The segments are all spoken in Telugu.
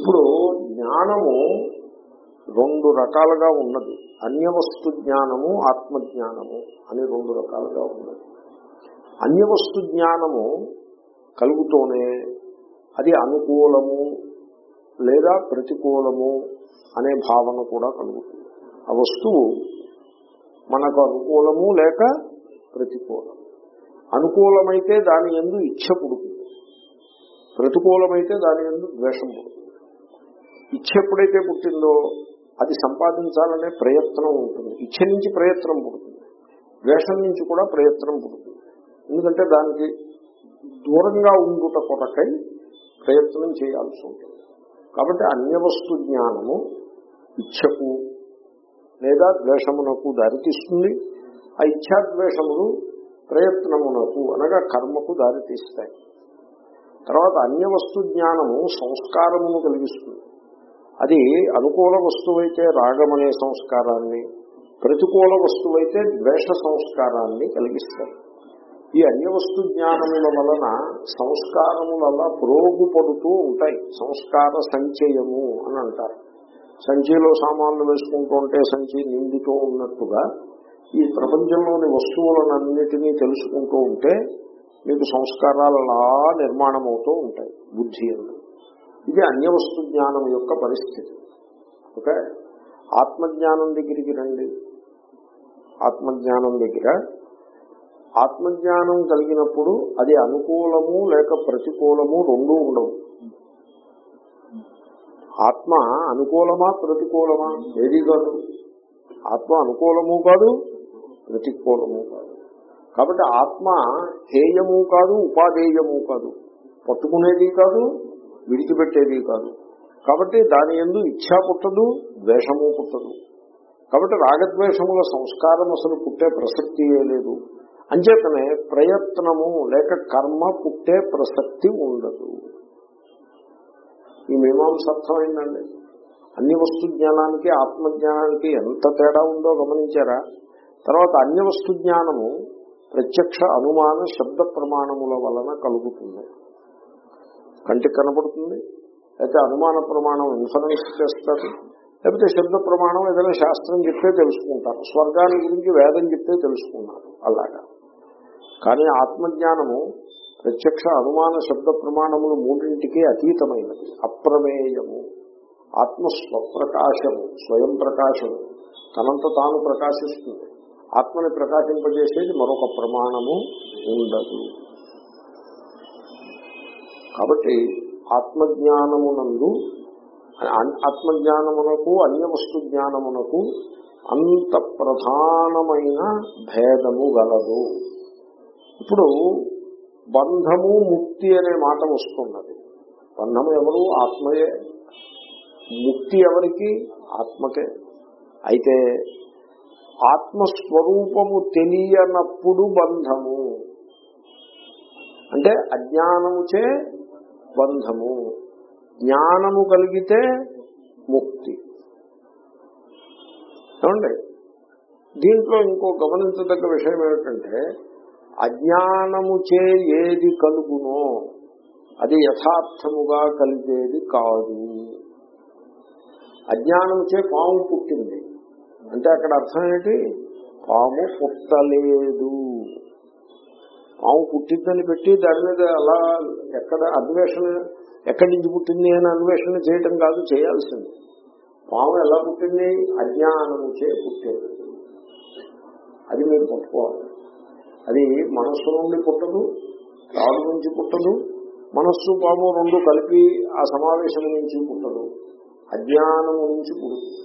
ఇప్పుడు జ్ఞానము రెండు రకాలుగా ఉన్నది. అన్యవస్తు జ్ఞానము ఆత్మజ్ఞానము అని రెండు రకాలుగా ఉన్నది. అన్యవస్తు జ్ఞానము కలుగుతూనే అది అనుకూలము లేదా ప్రతికూలము అనే భావన కూడా కలుగుతుంది. ఆ వస్తువు మనకు అనుకూలము లేక ప్రతికూలం అనుకూలమైతే దాని ఎందు ఇచ్చ పుడుతుంది. ప్రతికూలమైతే దాని ఎందు ద్వేషం పుడుతుంది. ఇచ్చ ఎప్పుడైతే పుట్టిందో అది సంపాదించాలనే ప్రయత్నం ఉంటుంది. ఇచ్చ నుంచి ప్రయత్నం పుడుతుంది. ద్వేషం నుంచి కూడా ప్రయత్నం పుడుతుంది. ఎందుకంటే దానికి దూరంగా ఉండుట కొరకై ప్రయత్నం చేయాల్సి ఉంటుంది. కాబట్టి అన్యవస్తు జ్ఞానము ఇచ్చకు లేదా ద్వేషమునకు దారితీస్తుంది. ఆ ఇచ్ఛాద్వేషములు ప్రయత్నమునకు అనగా కర్మకు దారితీస్తాయి. తర్వాత అన్యవస్తు జ్ఞానము సంస్కారమును కలిగిస్తుంది. అది అనుకూల వస్తువైతే రాగమనే సంస్కారాన్ని ప్రతికూల వస్తువైతే ద్వేష సంస్కారాన్ని కలిగిస్తాయి. ఈ అన్యవస్తు జ్ఞానముల వలన సంస్కారముల పురోగుపడుతూ ఉంటాయి. సంస్కార సంచయము అని అంటారు. సంచిలో సామాన్లు వేసుకుంటూ ఉంటే సంచి నిండుతూ ఉన్నట్టుగా ఈ ప్రపంచంలోని వస్తువులనన్నిటినీ తెలుసుకుంటూ ఉంటే మీకు సంస్కారాలు అలా నిర్మాణం అవుతూ ఉంటాయి. బుద్ధి అన్నది. ఇది అన్యవస్తు జ్ఞానం యొక్క పరిస్థితి. ఓకే? ఆత్మజ్ఞానం దగ్గరికి రండి. ఆత్మజ్ఞానం దగ్గర. ఆత్మజ్ఞానం కలిగినప్పుడు అది అనుకూలము లేక ప్రతికూలము రెండూ ఉండవు. ఆత్మ అనుకూలమా ప్రతికూలమా? ఏది కాదు. ఆత్మ అనుకూలము కాదు ప్రతికూలము కాదు. కాబట్టి ఆత్మ హేయము కాదు ఉపాధేయము కాదు. పట్టుకునేది కాదు విడిచిపెట్టేది కాదు. కాబట్టి దాని ఎందు ఇచ్చా పుట్టదు ద్వేషము పుట్టదు. కాబట్టి రాగద్వేషముల సంస్కారం అసలు పుట్టే ప్రసక్తియే లేదు. అంచేతనే ప్రయత్నము లేక కర్మ పుట్టే ప్రసక్తి ఉండదు. ఈ మీమాంస అర్థమైందండి అన్ని వస్తు జ్ఞానానికి ఆత్మజ్ఞానానికి ఎంత తేడా ఉందో గమనించారా? తర్వాత అన్య వస్తు జ్ఞానము ప్రత్యక్ష అనుమాన శబ్ద ప్రమాణముల వలన కలుగుతుంది. కంటికి కనపడుతుంది. అయితే అనుమాన ప్రమాణం ఇన్ఫరెన్స్ చేస్తారు లేకపోతే శబ్ద ప్రమాణం ఏదైనా శాస్త్రం చెప్తే తెలుసుకుంటారు. స్వర్గాన్ని గురించి వేదం చెప్తే తెలుసుకున్నారు. అలాగా. కానీ ఆత్మజ్ఞానము ప్రత్యక్ష అనుమాన శబ్ద ప్రమాణములు మూడింటికి అతీతమైనది. అప్రమేయము. ఆత్మస్వప్రకాశము స్వయం ప్రకాశము. తనంత తాను ప్రకాశిస్తుంది. ఆత్మని ప్రకాశింపజేసేది మరొక ప్రమాణము ఉండదు. కాబట్టి ఆత్మజ్ఞానమునందు ఆత్మజ్ఞానమునకు అన్య వస్తు జ్ఞానమునకు అంత ప్రధానమైన భేదము గలదు. ఇప్పుడు బంధము ముక్తి అనే మాట వస్తున్నది. బంధము ఎవరు? ఆత్మయే. ముక్తి ఎవరికి? ఆత్మకే. అయితే ఆత్మస్వరూపము తెలియనప్పుడు బంధము. అంటే అజ్ఞానముచే బంధము. జ్ఞానము కలిగితే ముక్తి. ఏమండి? దీంట్లో ఇంకో గమనించదగ్గ విషయం ఏమిటంటే అజ్ఞానము చే ఏది కలుగునో అది యథార్థముగా కలిగేది కాదు. అజ్ఞానము చే పాము పుట్టింది. అంటే అక్కడ అర్థం ఏంటి? పాము పుట్టలేదు. పాము పుట్టిద్దని పెట్టి దాని మీద అలా ఎక్కడ అన్వేషణ ఎక్కడి నుంచి పుట్టింది అని అన్వేషణ చేయటం కాదు చేయాల్సింది. పాము ఎలా పుట్టింది? అజ్ఞానము చే పుట్టేది. అది మీరు పట్టుకోవాలి. అది మనస్సు నుండి పుట్టదు తాడు నుంచి పుట్టదు మనస్సు పాము రెండు కలిపి ఆ సమావేశం నుంచి పుట్టదు. అజ్ఞానము నుంచి పుడుతుంది.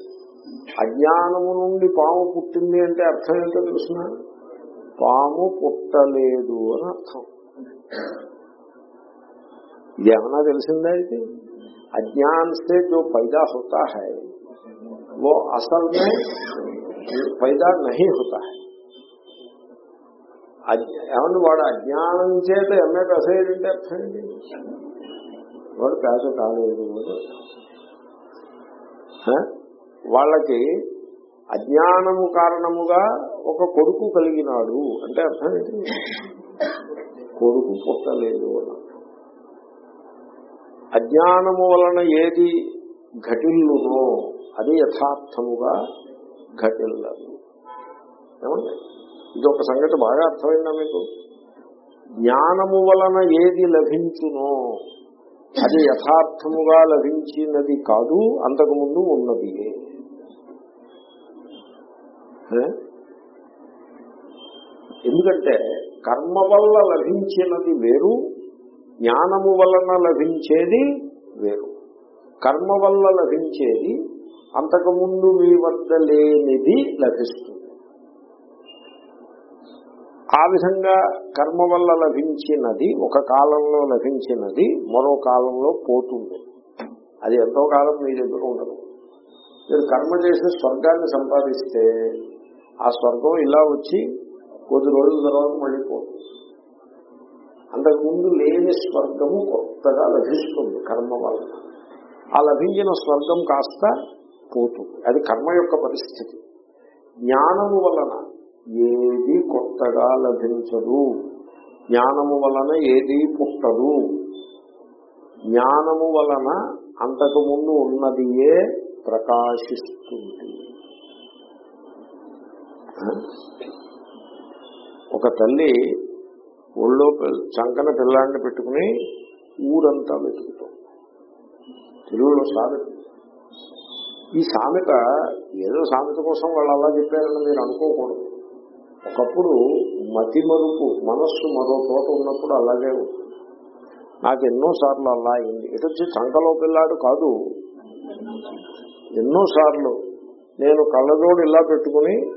అజ్ఞానము నుండి పాము పుట్టింది అంటే అర్థం ఏంటో తెలుసిన? పాము పుట్టలేదు అని అర్థం ఇది ఏమన్నా తెలిసిందా ఇది अज्ञान से जो पैदा होता है वो असल में पैदा नहीं होता है ఏమన్నా వాడు అజ్ఞానం చేత ఎంఏ కసేయంటే అర్థం ఏంటి వాడు పేద కాలేదు వాళ్ళకి అజ్ఞానము కారణముగా ఒక కొడుకు కలిగినాడు అంటే అర్థం ఏంటి? కొడుకు పుట్టలేదు అజ్ఞానము వలన ఏది ఘటిల్లునో అది యథార్థముగా ఘటిల్లదు. ఏమండి? ఇది ఒక సంగతి బాగా అర్థమైందా మీకు? జ్ఞానము వలన ఏది లభించునో అది యథార్థముగా లభించినది కాదు అంతకుముందు ఉన్నది. ఎందుకంటే కర్మ వల్ల లభించినది వేరు జ్ఞానము వలన లభించేది వేరు. కర్మ వల్ల లభించేది అంతకుముందు మీ వద్ద లేనిది లభిస్తుంది. ఆ విధంగా కర్మ వల్ల లభించినది ఒక కాలంలో లభించినది మరో కాలంలో పోతుంది. అది ఎంతో కాలం మీ దగ్గర ఉండదు. మీరు కర్మ చేసి స్వర్గాన్ని సంపాదిస్తే ఆ స్వర్గం ఇలా వచ్చి కొద్ది రోజుల తర్వాత మళ్ళీ పోతుంది. అంతకుముందు లేని స్వర్గము కొత్తగా లభిస్తుంది కర్మ వలన ఆ లభించిన స్వర్గం కాస్త పోతుంది. అది కర్మ యొక్క పరిస్థితి. జ్ఞానము వలన ఏది కొత్తగా లభించదు. జ్ఞానము వలన ఏది పుట్టదు. జ్ఞానము వలన అంతకు ముందు ఉన్నదియే ప్రకాశిస్తుంది. ఒక తల్లి ఒళ్ళో చంకన పిల్లాడిని పెట్టుకుని ఊరంతా వెతుకుతాం. తెలుగులో సామెత. ఈ సామెత ఏదో సామెత కోసం వాళ్ళు అలా చెప్పారని మీరు అనుకోకూడదు. ఒకప్పుడు మతి మరుపు మనస్సు మరో చోట ఉన్నప్పుడు అలాగే ఉంటుంది. నాకు ఎన్నో సార్లు అలా అయింది. ఇటు వచ్చి చంకలో పిల్లాడు కాదు. ఎన్నో సార్లు నేను కళ్ళజోడు ఇలా పెట్టుకుని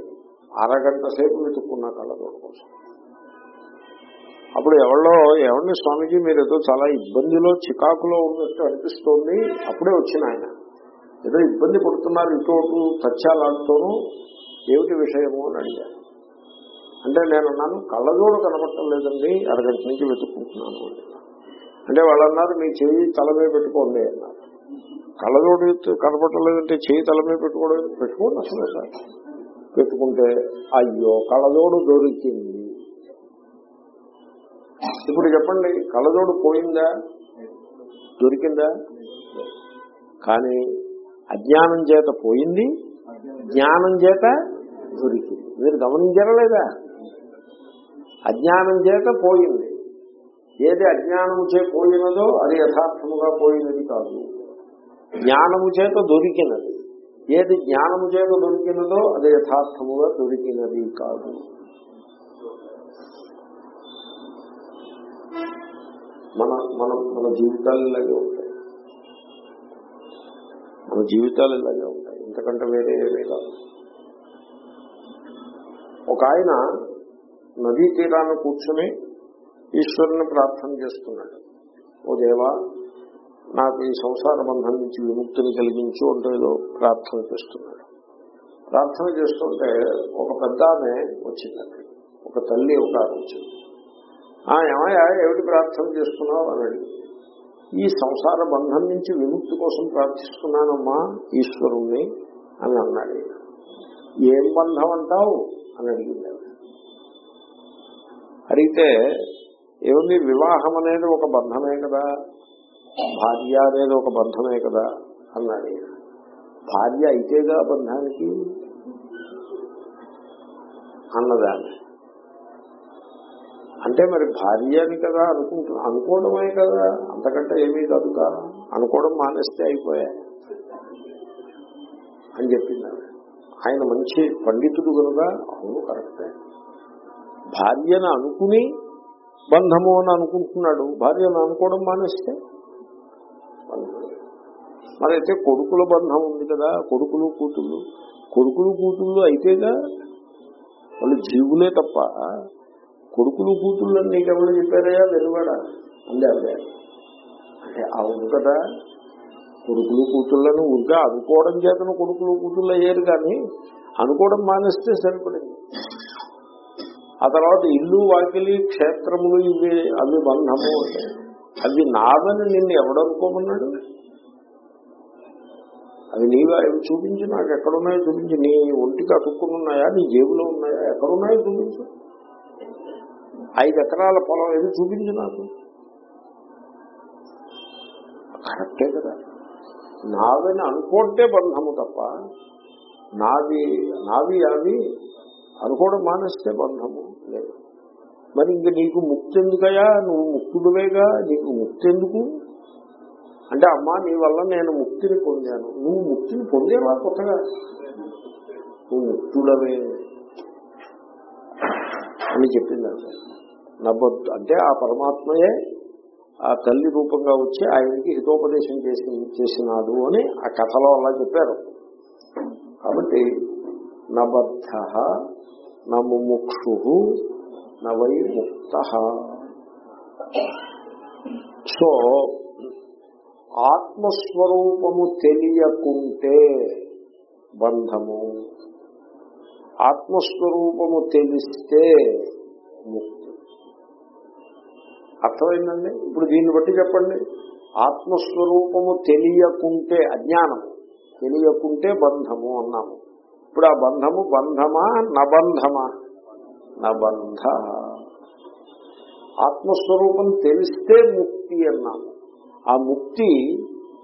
అరగంట సేపు వెతుక్కున్నా కళ్ళజోడు కోసం. అప్పుడు ఎవరో ఎవరిని స్వామీజీ మీరు ఏదో చాలా ఇబ్బందిలో చికాకులో ఉన్నట్టు అనిపిస్తోంది. అప్పుడే వచ్చిన ఆయన. ఏదో ఇబ్బంది పడుతున్నారు ఇటు అటు ఏమిటి విషయము అని అడిగాను అంటే నేను అన్నాను కళ్ళజోడు కనపడటం లేదండి అరగంట నుంచి వెతుక్కుంటున్నాను అంటే వాళ్ళు అన్నారు మీ చెయ్యి తల మీద పెట్టుకోండి అన్నారు. కళ్ళజోడు కనపడటం లేదంటే చేయి తల మీద పెట్టుకోవడం పెట్టుకోండి అసలు సార్. పెట్టుకుంటే అయ్యో కళ్ళజోడు దొరికింది. ఇప్పుడు చెప్పండి కళ్ళజోడు పోయిందా? దొరికిందా? కానీ అజ్ఞానం చేత పోయింది జ్ఞానం చేత దొరికింది. మీరు గమనించారా లేదా? అజ్ఞానం చేత పోయింది. ఏది అజ్ఞానము చే పోయినదో అది యథార్థముగా పోయినది కాదు. జ్ఞానము చేత దొరికినది. ఏది జ్ఞానము చేత దొరికినదో అది యథార్థముగా దొరికినది కాదు. మన మన మన జీవితాలు ఇలాగే ఉంటాయి. మన జీవితాలు ఇలాగే ఉంటాయి. ఇంతకంటే వేరే ఏమీ కాదు. ఒక ఆయన నదీ తీరాన్ని కూర్చుని ఈశ్వరుని ప్రార్థన చేస్తున్నాడు. ఓ దేవా నాకు ఈ సంసార బంధం నుంచి విముక్తిని కలిగించు అంటే ఏదో ప్రార్థన చేస్తున్నాడు. ప్రార్థన చేస్తుంటే ఒక పెద్ద ఆమె వచ్చిందండి. ఒక తల్లి ఒక ఆమె వచ్చింది. ఆ ఏమయ్యా ఏమిటి ప్రార్థన చేస్తున్నావు? అని అడిగింది. ఈ సంసార బంధం నుంచి విముక్తి కోసం ప్రార్థిస్తున్నానమ్మా ఈశ్వరుణ్ణి అని అన్నాడు ఏం బంధం అంటావు? అని అడిగింది అడిగితే ఏముంది వివాహం అనేది ఒక బంధమే కదా. భార్య అనేది ఒక బంధమే కదా అన్నాడు. భార్య అయితేగా బంధానికి అన్నదాన్ని. అంటే మరి భార్య అని కదా అనుకుంటున్నా అనుకోవడమే కదా. అంతకంటే ఏమీ కాదు కదా అనుకోవడం మానేస్తే అయిపోయా. అని చెప్పింది ఆయన మంచి పండితుడు కనుక అవును కరెక్టే. భార్యను అనుకుని బంధము అని అనుకుంటున్నాడు. భార్యను అనుకోవడం మానేస్తే మరి అయితే కొడుకుల బంధం ఉంది కదా కొడుకులు కూతుళ్ళు. కొడుకులు కూతుళ్ళు అయితేగా వాళ్ళు జీవులే తప్ప కొడుకులు కూతుళ్ళు అని నీకెవరు చెప్పారయ్యా వెలువడా అందే అదే అంటే అవును కదా కొడుకులు కూతుళ్ళను ఊరిగా అనుకోవడం చేతను కొడుకులు కూతుళ్ళు అయ్యారు కానీ అనుకోవడం మానేస్తే సరిపడింది. ఆ తర్వాత ఇల్లు వాకిలి క్షేత్రములు ఇవి అవి బంధము. అవి నాదని నిన్ను ఎవడనుకోమన్నాడు అవి నీవే అవి చూపించి నాకు ఎక్కడున్నాయో చూపించి. నీ ఒంటికి అతుక్కుని ఉన్నాయా? నీ జేబులో ఉన్నాయా? ఎక్కడున్నాయో చూపించు. ఐదు ఎకరాల పొలం ఏది చూపించు నాకు. కరెక్టే కదా. నావని అనుకుంటే బంధము తప్ప నాది నావి అవి అనుకోవడం మానేస్తే బంధము లేదు. మరి ఇంక నీకు ముక్తి ఎందుకయా నువ్వు ముక్తుడువేగా? నీకు ముక్తి ఎందుకు అంటే అమ్మా నీ వల్ల నేను ముక్తిని పొందాను. నువ్వు ముక్తిని పొందేవా కొత్తగా? నువ్వు ముక్తుడవే అని చెప్పిందంటే నవ్వద్దు అంటే ఆ పరమాత్మయే ఆ తల్లి రూపంగా వచ్చి ఆయనకి హితోపదేశం చేసి చేసినాడు అని ఆ కథలో అలా చెప్పారు. కాబట్టి నబద్ధ నముముక్షు నవై ముక్త. సో ఆత్మస్వరూపము తెలియకుంటే బంధము. ఆత్మస్వరూపము తెలిస్తే ముక్తి. అర్థమైందండి? ఇప్పుడు దీన్ని బట్టి చెప్పండి. ఆత్మస్వరూపము తెలియకుంటే అజ్ఞానము తెలియకుంటే బంధము అన్నాము. ఇప్పుడు ఆ బంధము బంధమా నబంధమా? నబంధ. ఆత్మస్వరూపం తెలిస్తే ముక్తి అన్నాము. ఆ ముక్తి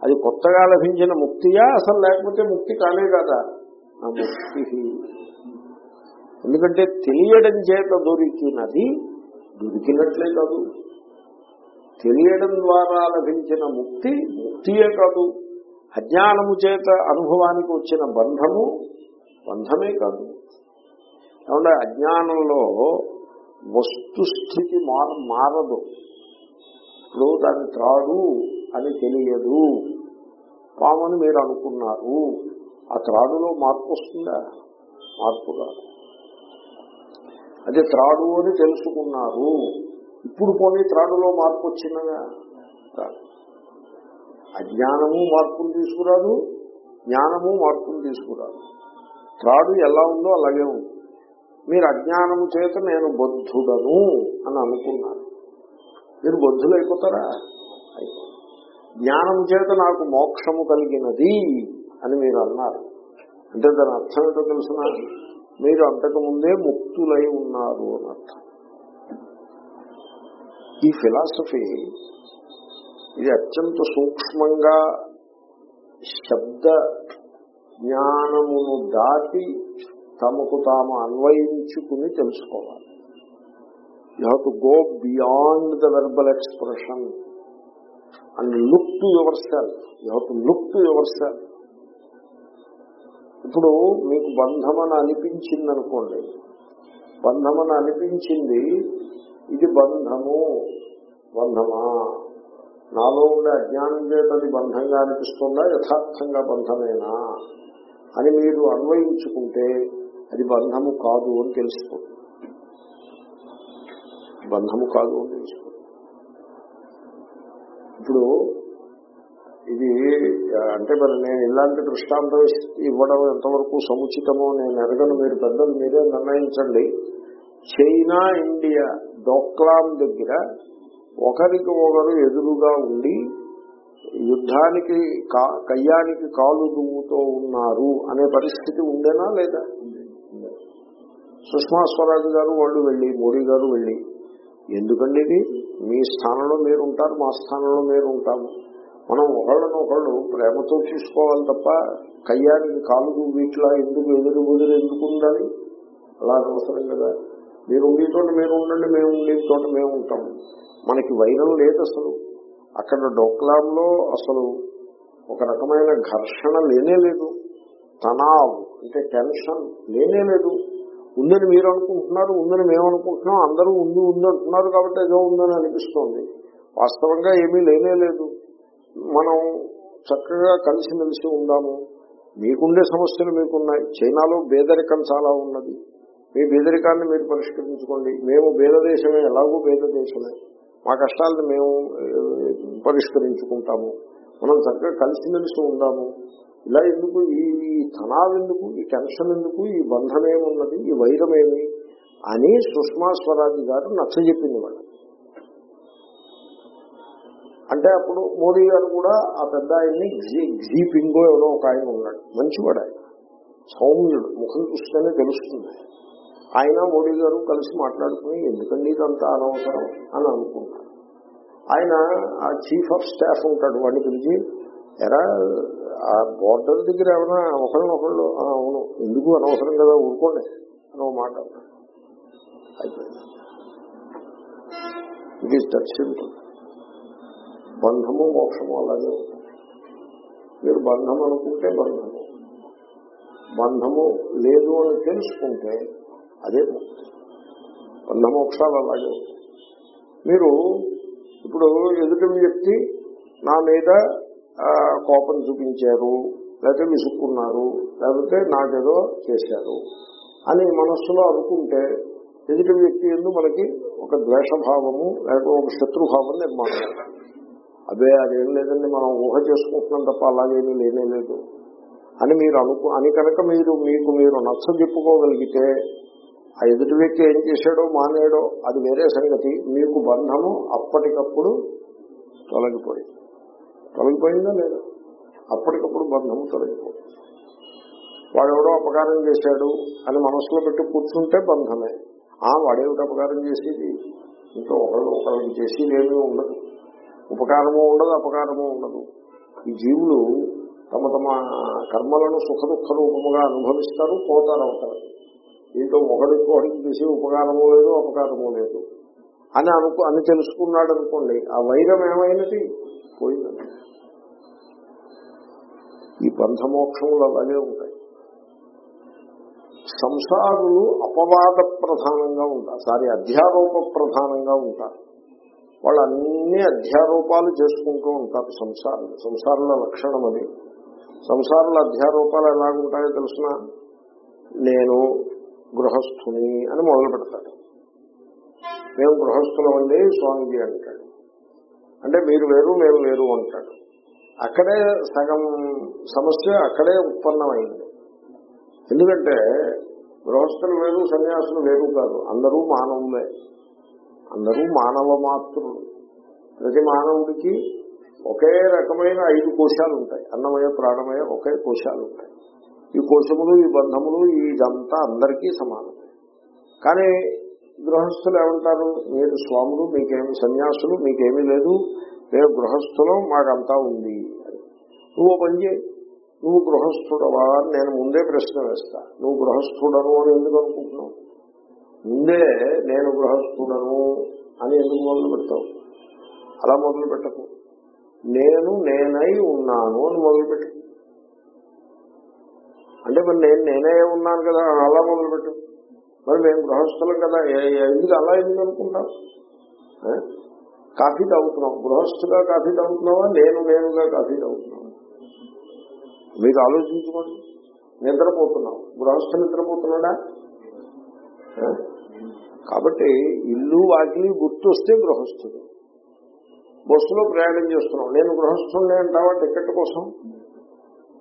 అది కొత్తగా లభించిన ముక్తియా? అసలు లేకపోతే ముక్తి కానే కదా? ఆ ముక్తి. ఎందుకంటే తెలియడం చేత దొరికినది దొరికినట్లే కాదు. తెలియడం ద్వారా లభించిన ముక్తి ముక్తియే కాదు. అజ్ఞానము చేత అనుభవానికి వచ్చిన బంధము బంధమే కాదు. కాబట్టి అజ్ఞానంలో వస్తుస్థితి మార మారదు. ఇప్పుడు దాని త్రాడు అని తెలియదు. పామని మీరు అనుకున్నారు. ఆ త్రాడులో మార్పు వస్తుందా? మార్పు రాదు. అదే త్రాడు అని తెలుసుకున్నారు. ఇప్పుడు పోనీ త్రాడులో మార్పు వచ్చినగా అజ్ఞానము మార్పును తీసుకురాదు జ్ఞానము మార్పును తీసుకురాదు. త్రాడు ఎలా ఉందో అలాగే ఉంది. మీరు అజ్ఞానము చేత నేను బుద్ధుడను అని అనుకున్నారు. మీరు బుద్ధులు అయిపోతారా? జ్ఞానం చేత నాకు మోక్షము కలిగినది అని మీరు అన్నారు. అంటే దాని అర్థం ఏంటో తెలుసిన? మీరు అంతకు ముందే ముక్తులై ఉన్నారు అని అర్థం. ఈ ఫిలాసఫీ ఇది అత్యంత సూక్ష్మంగా శబ్ద జ్ఞానమును దాటి తమకు తాము అన్వయించుకుని తెలుసుకోవాలి. You have to go beyond the verbal expression and look to yourself you have to look to yourself ఇప్పుడు మీకు బంధమని అనిపించింది అనుకోండి. బంధమని అనిపించింది ఇది బంధము బంధమా? నాలో ఉండే అజ్ఞానం చేత అది బంధంగా అనిపిస్తుందా? యథార్థంగా బంధమేనా? అని మీరు అన్వయించుకుంటే అది బంధము కాదు అని తెలుసుకోండి బంధము కాదు అని ఇప్పుడు ఇది అంటే మరి నేను ఇలాంటి దృష్టాంతం ఇవ్వడం ఎంతవరకు సముచితమో నేను ఎరగను మీరు పెద్దలు మీరే నిర్ణయించండి. చైనా ఇండియా డోక్లాం దగ్గర ఒకరికి ఒకరు ఎదురుగా ఉండి యుద్ధానికి కయ్యానికి కాలు దుమ్ముతో ఉన్నారు అనే పరిస్థితి ఉండేనా లేదా? సుష్మా స్వరాజ్ గారు వాళ్ళు వెళ్ళి మోడీ గారు వెళ్ళి ఎందుకండి ఇది? మీ స్థానంలో మీరు ఉంటారు మా స్థానంలో మీరు ఉంటాము మనం ఒకళ్ళను ఒకళ్ళు ప్రేమతో చూసుకోవాలి తప్ప కయ్యానికి కాలుగు వీటిలా ఎందుకు ఎదురు బుదురు ఎందుకు ఉండాలి? అలా అవసరం కదా. మీరు ఉండే చోట మీరు ఉండండి మేము ఉండే చోట మేము ఉంటాము మనకి వైరం లేదు అసలు. అక్కడ డోక్లాంలో అసలు ఒక రకమైన ఘర్షణ లేనే లేదు. తనావ్ అంటే టెన్షన్ లేనే లేదు. ఉందని మీరు అనుకుంటున్నారు ఉందని మేము అనుకుంటున్నాం అందరూ ఉంది ఉంది అంటున్నారు కాబట్టి ఏదో ఉందని అనిపిస్తోంది. వాస్తవంగా ఏమీ లేనే లేదు. మనం చక్కగా కలిసిమెలిసి ఉందాము. మీకుండే సమస్యలు మీకున్నాయి. చైనాలో పేదరికం చాలా ఉన్నది. మీ పేదరికాన్ని మీరు పరిష్కరించుకోండి. మేము బేద దేశమే ఎలాగో బేద దేశమే మా కష్టాలను మేము పరిష్కరించుకుంటాము. మనం చక్కగా కలిసిమెలిసి ఉందాము. ఇలా ఎందుకు? ఈ తనాలు ఎందుకు? ఈ టెన్షన్ ఎందుకు? ఈ బంధం ఏమున్నది? ఈ వైరం ఏమి? అని సుష్మా స్వరాజ్ గారు నచ్చజెప్పింది వాళ్ళు అంటే అప్పుడు మోడీ గారు కూడా ఆ పెద్ద ఆయన్ని జీ పింగో ఎవరో ఒక ఆయన ఉన్నాడు. మంచివాడు ఆయన. సౌమ్యుడు. ముఖం చూస్తేనే తెలుస్తుంది. ఆయన మోడీ గారు కలిసి మాట్లాడుకుని ఎందుకండి ఇదంతా అనవసరం అని అనుకుంటారు. ఆయన ఆ చీఫ్ ఆఫ్ స్టాఫ్ ఉంటాడు వాడిని పిలిచి ఎరా ఆ బోర్డర్ దగ్గర ఏమైనా ఒకరినొకళ్ళు ఒకళ్ళు అవును ఎందుకు అనవసరం కదా ఊరుకోండి అని ఒక మాట. It is that simple. బంధము మోక్షము అలాగే మీరు బంధం అనుకుంటే బంధము. బంధము లేదు అని తెలుసుకుంటే అదే బంధమోక్షాలు అలాగే మీరు ఇప్పుడు ఎదుటి వ్యక్తి నా మీద కోపం చూపించారు లేకపోతే విసుక్కున్నారు లేకపోతే నాకేదో చేశారు అని మనస్సులో అనుకుంటే ఎదుటి వ్యక్తి ఎందు మనకి ఒక ద్వేషభావము లేకపోతే ఒక శత్రుభావం నిర్మాణం. అదే అదేం లేదండి మనం ఊహ చేసుకుంటున్నాం తప్ప అలాగేమీ లేనే లేదు అని మీరు అనుకు అని కనుక మీరు మీకు మీరు నచ్చ చెప్పుకోగలిగితే ఆ ఎదుటి వ్యక్తి ఏం చేశాడో మానేడో అది వేరే సంగతి. మీకు బంధము అప్పటికప్పుడు తొలగిపోయింది. తొలగిపోయిందా లేదా? అప్పటికప్పుడు బంధము తొలగిపోతుంది వాడెవడో అపకారం చేశాడు అని మనసులో పెట్టి కూర్చుంటే బంధమే. ఆ వాడేమిటి అపకారం చేసేది? ఇంకా ఒకరు ఒకరికి చేసేది ఏమీ ఉండదు. ఉపకారము ఉండదు అపకారము ఉండదు. ఈ జీవులు తమ తమ కర్మలను సుఖ దుఃఖ రూపముగా అనుభవిస్తారు పోతారు అవుతారు దీంట్లో ఒకడికి ఒకడికి చేసే ఉపకారము లేదు అపకారము లేదు. అని అనుకు అని తెలుసుకున్నాడు అనుకోండి ఆ వైరం ఏమైనది? పోయిందండి. ఈ బంధమోక్షములు అలాగే ఉంటాయి. సంసారులు అపవాద ప్రధానంగా ఉంటారు. సారీ అధ్యారోప ప్రధానంగా ఉంటారు. వాళ్ళు అన్ని అధ్యారోపాలు చేసుకుంటూ ఉంటారు సంసారులు. సంసారుల లక్షణం అది. సంసారుల అధ్యారోపాలు ఎలాగుంటాయో తెలిసిన? నేను గృహస్థుని అని మొదలు పెడతాడు మేము గృహస్థులం అండి స్వామిజీ అంటాడు. అంటే మీరు వేరు మేము వేరు అంటాడు. అక్కడే సగం సమస్య అక్కడే ఉత్పన్నమైంది. ఎందుకంటే గృహస్థులు వేరు సన్యాసులు వేరు కాదు. అందరూ మానవులే. అందరూ మానవ మాతృలు. ప్రతి మానవుడికి ఒకే రకమైన ఐదు కోశాలు ఉంటాయి అన్నమయ ప్రాణమయ ఒకే కోశాలు ఉంటాయి ఈ కోశములు ఈ బంధములు ఇదంతా అందరికీ సమానం కానీ గృహస్థులు ఏమంటారు? మీరు స్వాములు మీకేమి సన్యాసులు మీకేమీ లేదు. మేము గృహస్థులం మాకంతా ఉంది అని. నువ్వు పని చేయి. నువ్వు గృహస్థుడవా అని నేను ముందే ప్రశ్న వేస్తా. నువ్వు గృహస్థుడను అని ఎందుకు అనుకుంటున్నావు? ముందే నేను గృహస్థుడను అని ఎందుకు మొదలు పెడతావు? అలా మొదలు పెట్టకు. నేను నేనై ఉన్నాను అని మొదలుపెట్టు అంటే మరి నేను నేనే ఉన్నాను కదా అలా అలా మొదలుపెట్టు మరి మేము గృహస్థులం కదా. ఎందుకు అలా ఎందుకు అనుకుంటాం? కాఫీ తాగుతున్నాం. గృహస్థుగా కాఫీ తాగుతున్నావా? నేను నేనుగా కాఫీ తాగుతున్నావా మీరు ఆలోచించుకోండి. నిద్రపోతున్నాం. గృహస్థ నిద్రపోతున్నాడా? కాబట్టి ఇల్లు వాకిలి గుర్తొస్తే గృహస్థుడు బస్సులో ప్రయాణం చేస్తున్నాం. నేను గృహస్థుడిని అంటావా? టికెట్ కోసం?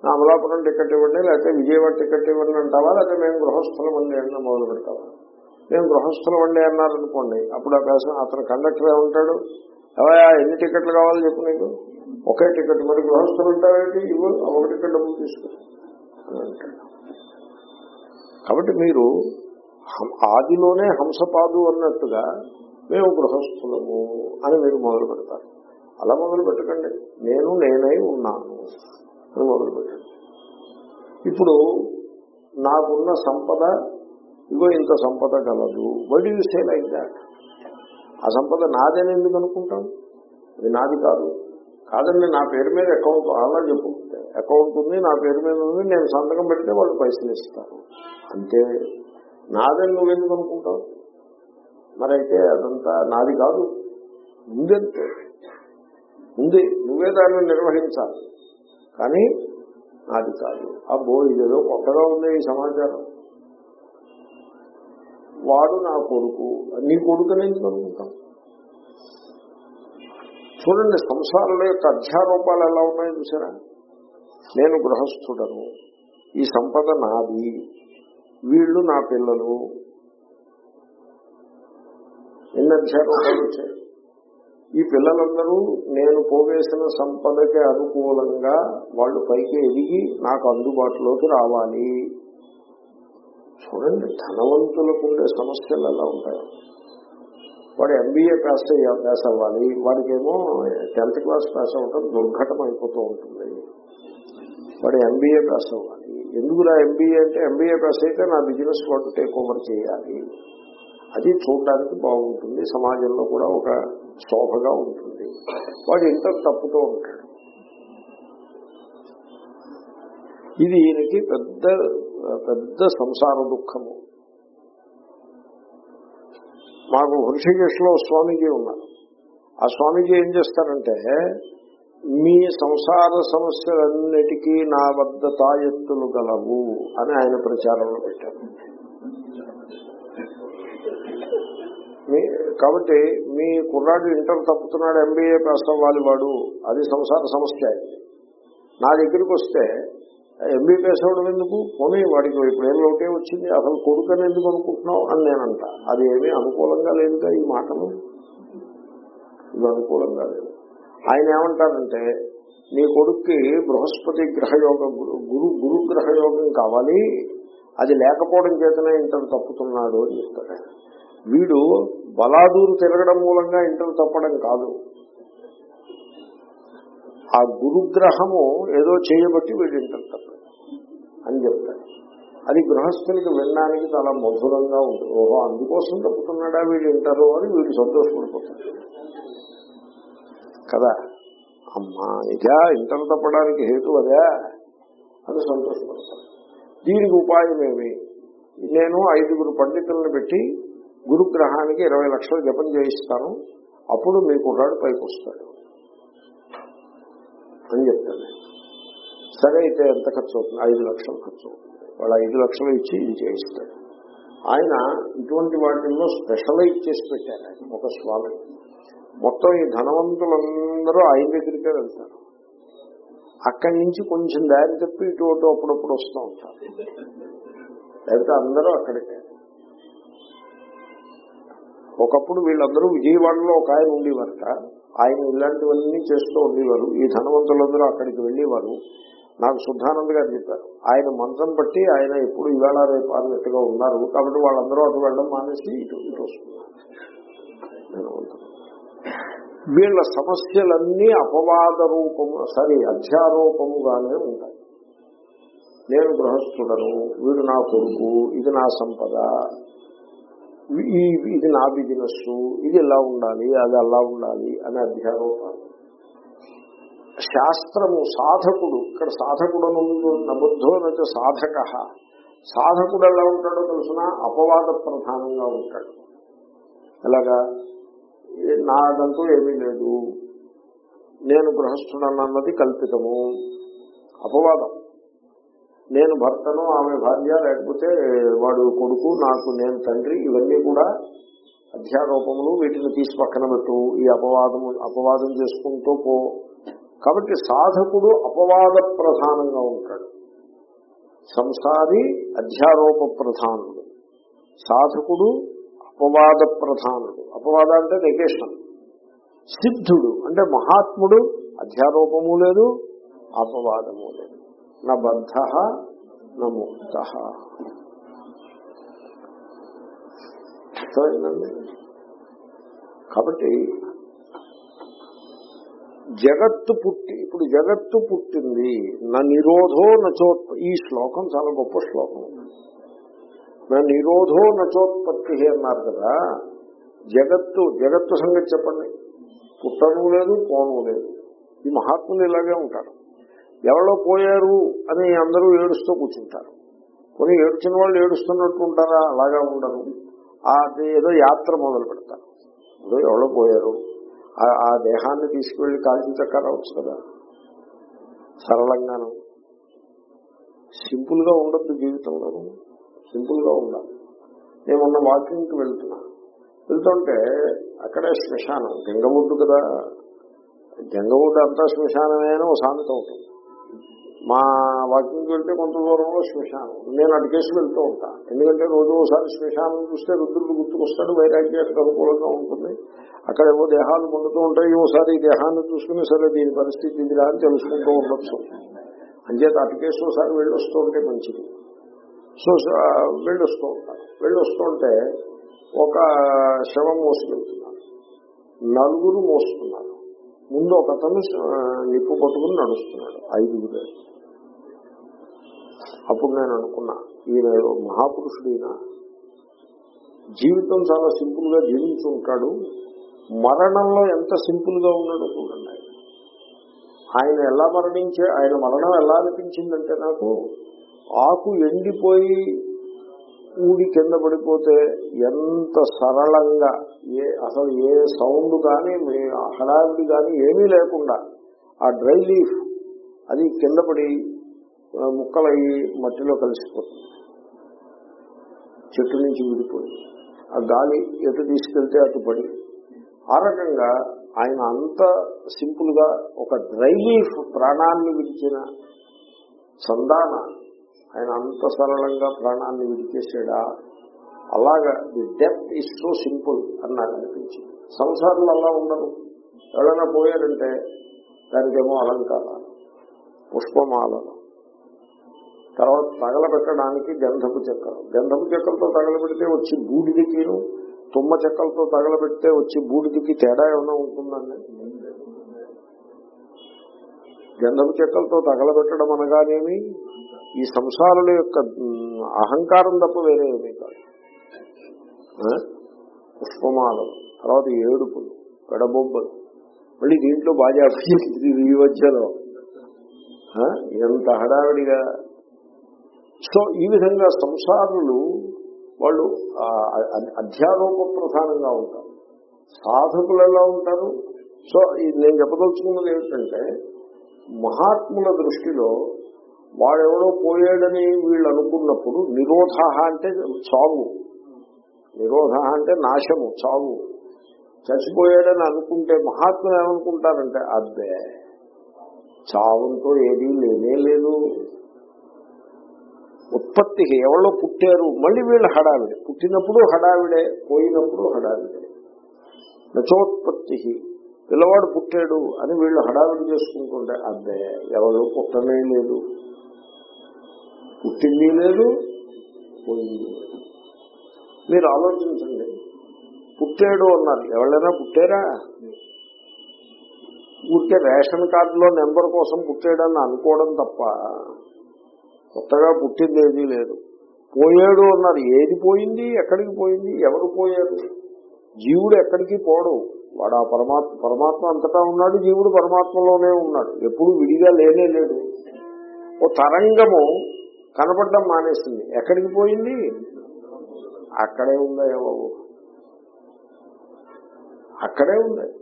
అమలాపురం టికెట్ ఇవ్వండి లేకపోతే విజయవాడ టికెట్ ఇవ్వండి అంటావా లేకపోతే మేము గృహస్థలం అండి అన్న మొదలు పెడతావా? మేము గృహస్థలం అండి అన్నారనుకోండి అప్పుడు ఆ person- అతను కండక్టర్ ఉంటాడు? ఎవయా ఎన్ని టికెట్లు కావాలో చెప్పు నీకు? ఒకే టికెట్ మరి గృహస్థులు ఉంటావేంటి ఇవ్వు ఒక టికెట్ డబ్బులు తీసుకో. కాబట్టి మీరు హం- ఆదిలోనే హంసపాదు అన్నట్టుగా మేము గృహస్థులము అని మీరు మొదలు పెడతారు. అలా మొదలు పెట్టకండి. నేను నేనై ఉన్నాను. అని మొదలు ఇప్పుడు నాకున్న సంపద ఇగో ఇంత సంపద కలదు. What you say like that ఆ సంపద నాదని ఎందుకు అనుకుంటాం అది నాది కాదు. కాదండి నా పేరు మీద అకౌంట్ అలా చెప్పు. అకౌంట్ ఉంది నా పేరు మీద ఉంది నేను సంతకం పెడితే వాళ్ళు పైసలు ఇస్తారు. అంతే నాదని నువ్వెందుకు అనుకుంటావు? మరైతే అదంతా నాది కాదు. ఉందంతే ఉంది. నువ్వే దాన్ని నిర్వహించాలి. కానీ నాది కాదు. అబ్బో ఇదేదో కొత్తగా ఉంది ఈ సమాచారం. వాడు నా కొడుకు. నీ కొడుకు నేను అనుకుంటాం చూడండి సంసారాల యొక్క అధ్యారూపాలు ఎలా ఉన్నాయో చూసారా? నేను గృహస్థుడను. ఈ సంపద నాది. వీళ్ళు నా పిల్లలు. ఎన్ని అధ్యారూపాలు వచ్చాయి? ఈ పిల్లలందరూ నేను పోవేసిన సంపదకి అనుకూలంగా వాళ్ళు పైకి ఎదిగి నాకు అందుబాటులోకి రావాలి. చూడండి ధనవంతులకు ఉండే సమస్యలు ఎలా ఉంటాయి? వాడు ఎంబీఏ పాస్ అయ్యా పాస్ అవ్వాలి. వాడికేమో టెన్త్ క్లాస్ పాస్ అవ్వటం దుర్ఘటన అయిపోతూ ఉంటుంది. వాడు ఎంబీఏ పాస్ అవ్వాలి. ఎందుకు నా ఎంబీఏ అంటే ఎంబీఏ పాస్ అయితే నా బిజినెస్ వాడు టేక్ ఓవర్ చేయాలి. అది చూడడానికి బాగుంటుంది. సమాజంలో కూడా ఒక శోభగా ఉంటుంది. వాడు ఇంత తప్పుతూ ఉంటాడు. ఇది ఈయనకి పెద్ద పెద్ద సంసార దుఃఖము. మాకు హృషికేశ్లో స్వామీజీ ఉన్నారు. ఆ స్వామీజీ ఏం చేస్తారంటే మీ సంసార సమస్యలన్నిటికీ నా వద్ద తాయెత్తులు గలవు అని ఆయన ప్రచారంలో పెట్టారు. మీ- కాబట్టి మీ కుర్రాడు ఇంటర్ తప్పుతున్నాడు ఎంబీఏ పాస్ అవ్వాలి వాడు. అది సంసార సమస్య. నా దగ్గరికి వస్తే ఎంబీ పాస్ అవ్వడం ఎందుకు? పోనీ వాడికి ఇప్పుడు ఏం లోటే వచ్చింది అసలు కొడుకని ఎందుకు అనుకుంటున్నావు అని నేనంట. అది ఏమీ అనుకూలంగా లేదుగా ఈ మాటలు. ఇది అనుకూలంగా లేదు. ఆయన ఏమంటారంటే నీ కొడుక్కి బృహస్పతి గ్రహయోగం గురు గురు గ్రహయోగం కావాలి. అది లేకపోవడం చేతనే ఇంటర్ తప్పుతున్నాడు అని చెప్తాడు వీడు బలాదూరు తిరగడం మూలంగా ఇంటర్ తప్పడం కాదు. ఆ గురుగ్రహము ఏదో చేయబట్టి వీడు ఇంటర్ తప్పడం అని చెప్తాడు. అది గృహస్థునికి వినడానికి చాలా మధురంగా ఉంటుంది. ఓహో అందుకోసం తప్పుతున్నాడా వీడు ఇంటరు అని వీడు సంతోషపడిపోతాడు. కదా? అమ్మా ఇదా ఇంటర్ తప్పడానికి హేతు అదే అని సంతోషపడతాడు. దీనికి ఉపాయం ఏమి? నేను ఐదుగురు పండితులను పెట్టి గురుగ్రహానికి ఇరవై లక్షలు జపం చేయిస్తాను. అప్పుడు మీ కుర్రాడు పైకి వస్తాడు. అని చెప్తాను సరే అయితే ఎంత ఖర్చు అవుతుంది? ఐదు లక్షలు ఖర్చు అవుతుంది. వాళ్ళు ఐదు లక్షలు ఇచ్చి ఇది చేయిస్తాడు. ఆయన ఇటువంటి వాటిల్లో స్పెషలైజ్ చేసి పెట్టారు ఆయన ఒక స్వామి. మొత్తం ఈ ధనవంతులందరూ ఆయన దగ్గరికే వెళ్తారు. అక్కడి నుంచి కొంచెం దారి తప్పి ఇటు అటు అప్పుడప్పుడు వస్తూ ఉంటారు. లేకపోతే అందరూ అక్కడికే. ఒకప్పుడు వీళ్ళందరూ విజయవాడలో ఒక ఆయన ఉండేవారట. ఆయన ఇలాంటివన్నీ చేస్తూ ఉండేవారు. ఈ ధనవంతులందరూ అక్కడికి వెళ్ళేవారు. నాకు శుద్ధానంద్ గారు చెప్పారు. ఆయన మంచం బట్టి ఆయన ఎప్పుడు ఇవాళ రేపు అన్నట్టుగా ఉన్నారు. కాబట్టి వాళ్ళందరూ అటు వెళ్ళడం మానేసి ఇటు ఇటు వస్తున్నారు. వీళ్ళ సమస్యలన్నీ అపవాద రూపము సారీ అధ్యారూపముగానే ఉంటాయి. నేను గృహస్థుడను వీడు నా కొడుకు ఇది నా సంపద. ఈ ఇది నా బిజినెస్ ఇది ఇలా ఉండాలి అది అలా ఉండాలి అనే అధ్యారూపాలు శాస్త్రము సాధకుడు ఇక్కడ సాధకుడు నబుద్ధో నచ్చ సాధక. సాధకుడు ఎలా ఉంటాడో తెలిసిన? అపవాద ప్రధానంగా ఉంటాడు. ఎలాగా? ఏ- నాదంటూ ఏమీ లేదు. నేను గృహస్థుడన్నది కల్పితము. అపవాదం. నేను భర్తను ఆమె భార్య లేకపోతే వాడు కొడుకు నాకు నేను తండ్రి ఇవన్నీ కూడా అధ్యారూపములు వీటిని తీసి పక్కన పెట్టు ఈ అపవాదము అపవాదం చేసుకుంటూ పో. కాబట్టి సాధకుడు అపవాద ప్రధానంగా ఉంటాడు. సంసారి అధ్యారోప ప్రధానుడు. సాధకుడు అపవాద ప్రధానుడు. అపవాద అంటే నికేషన్ సిద్ధుడు అంటే మహాత్ముడు అధ్యారోపము లేదు అపవాదము లేదు. నా నముక్త అర్థమైందండి? కాబట్టి జగత్తు పుట్టి ఇప్పుడు జగత్తు పుట్టింది నా నిరోధో నచోత్ప ఈ శ్లోకం చాలా గొప్ప శ్లోకం. నా నిరోధో నచోత్పత్తి అన్నారు కదా జగత్తు జగత్తు సంగతి చెప్పండి. పుట్టను లేదు పోను లేదు. ఈ మహాత్ములు ఇలాగే ఉంటారు. ఎవరో పోయారు అని అందరూ ఏడుస్తూ కూర్చుంటారు. కొన్ని ఏడ్చిన వాళ్ళు ఏడుస్తున్నట్టు ఉంటారా? అలాగా ఉండరు. అది ఏదో యాత్ర మొదలు పెడతారు. ఏదో ఎవరో పోయారు. ఆ- దేహాన్ని తీసుకువెళ్ళి కాల్చి చక్కారవచ్చు కదా? సరళంగాను. సింపుల్గా ఉండద్దు జీవితంలో. సింపుల్గా ఉండాలి. నేను మొన్న వాకింగ్కి వెళ్తున్నా. వెళ్తుంటే అక్కడే శ్మశానం. గంగవుడ్డు కదా? గంగవుడ్డు అంతా శ్మశానమే అని ఒక సామెత ఉంటుంది మా వాకింగ్కి వెళ్తే కొంత దూరంలో శ్మశానం. నేను అటుకేసి వెళ్తూ ఉంటాను ఎందుకంటే రోజు ఒకసారి శ్మశానం చూస్తే రుద్రుడు గుర్తుకొస్తాడు వైరాగ్యానికి అనుకూలంగా ఉంటుంది. అక్కడ ఏవో దేహాలు పండుతూ ఉంటాయి ఓసారి ఈ దేహాన్ని చూసుకుని సరే దీని పరిస్థితి ఇదిలా అని తెలుసుకుంటూ ఉండొచ్చు. అంచేత అటుకేసి ఒకసారి వెళ్ళొస్తూ ఉంటే మంచిది. సో వెళ్ళొస్తూ ఉంటాను వెళ్ళొస్తూ ఉంటే ఒక శవం మోసుకెళ్తున్నాను నలుగురు మోస్తున్నారు ముందు ఒక అతను నిప్పు పట్టుకుని నడుస్తున్నాడు. ఐదుగురు. అప్పుడు నేను అనుకున్నా ఈయన ఏదో జీవితం చాలా సింపుల్గా జీవించి ఉంటాడు. మరణంలో ఎంత సింపుల్గా ఉన్నాడో చూడండి ఆయన. ఆయన ఎలా మరణించే ఆయన మరణం ఎలా అనిపించిందంటే నాకు ఆకు ఎండిపోయి ఊడి కింద పడిపోతే ఎంత సరళంగా ఏ అసలు ఏ సౌండ్ కానీ మీ- హడావిడి కానీ ఏమీ లేకుండా ఆ డ్రై లీఫ్ అది కింద పడి ముక్కలయ్యి మట్టిలో కలిసిపోతుంది. చెట్టు నుంచి విడిపోయి ఆ గాలి ఎటు తీసుకెళ్తే అటు పడి. ఆ రకంగా ఆయన అంత సింపుల్గా ఒక డ్రై లీఫ్ ప్రాణాన్ని విడిచిన సందాన ఆయన అంత సరళంగా ప్రాణాన్ని విడిచేసాడా అలాగా the depth is so simple అని నాకు అనిపించింది సంసారంలో అలా ఉండరు. ఎవరైనా పోయారంటే దానికేమో అలంకారాలు పుష్పమాలలు తర్వాత తగలబెట్టడానికి గంధపు చెక్కలు గంధపు చెక్కలతో తగలబెడితే వచ్చి బూడిదికిను తుమ్మ చెక్కలతో తగలబెడితే వచ్చి బూడిదికి తేడా ఏమైనా ఉంటుందండి గంధపు చెక్కలతో తగలబెట్టడం అనగానేమి? ఈ సంసారుల యొక్క అహంకారం తప్ప వేరే ఏమీ కాదు. పుష్పమాలలు తర్వాత ఏడుపులు పెడబొబ్బలు మళ్ళీ దీంట్లో బాగా ఈ మధ్యలో. ఎంత హడావిడిగా. సో ఈ విధంగా సంసారులు వాళ్ళు అధ్యారోప ప్రధానంగా ఉంటారు. సాధకులు ఎలా ఉంటారు? సో నేను చెప్పదలుచుకున్నది ఏమిటంటే మహాత్ముల దృష్టిలో వాడెవడో పోయాడని వీళ్ళు అనుకున్నప్పుడు నిరోధ అంటే చావు. నిరోధ అంటే నాశము చావు. చచ్చిపోయాడని అనుకుంటే మహాత్ములు ఏమనుకుంటారంటే అబ్బే చావుతో ఏదీ లేనే లేదు. ఉత్పత్తికి ఎవరో పుట్టారు మళ్ళీ వీళ్ళు హడావిడే. పుట్టినప్పుడు హడావిడే పోయినప్పుడు హడావిడే. నచోత్పత్తి పిల్లవాడు పుట్టాడు అని వీళ్ళు హడావిడి చేసుకుంటుంటే అదే ఎవరు పుట్టనే లేదు. పుట్టింది లేదు పోయింది మీరు ఆలోచించండి. పుట్టాడు అన్నారు. ఎవరైనా పుట్టారా? ఊరికే రేషన్ కార్డులో నెంబర్ కోసం పుట్టాడని అనుకోవడం తప్ప కొత్తగా పుట్టింది ఏదీ లేదు. పోయాడు అన్నారు. ఏది పోయింది? ఎక్కడికి పోయింది? ఎవరు పోయారు? జీవుడు ఎక్కడికి పోడు? వాడు ఆ పరమాత్మ పరమాత్మ అంతటా ఉన్నాడు జీవుడు పరమాత్మలోనే ఉన్నాడు. ఎప్పుడు విడిగా లేనే లేడు. ఓ తరంగము కనపడడం మానేసింది. ఎక్కడికి పోయింది? అక్కడే ఉందా బాబు. అక్కడే ఉంది.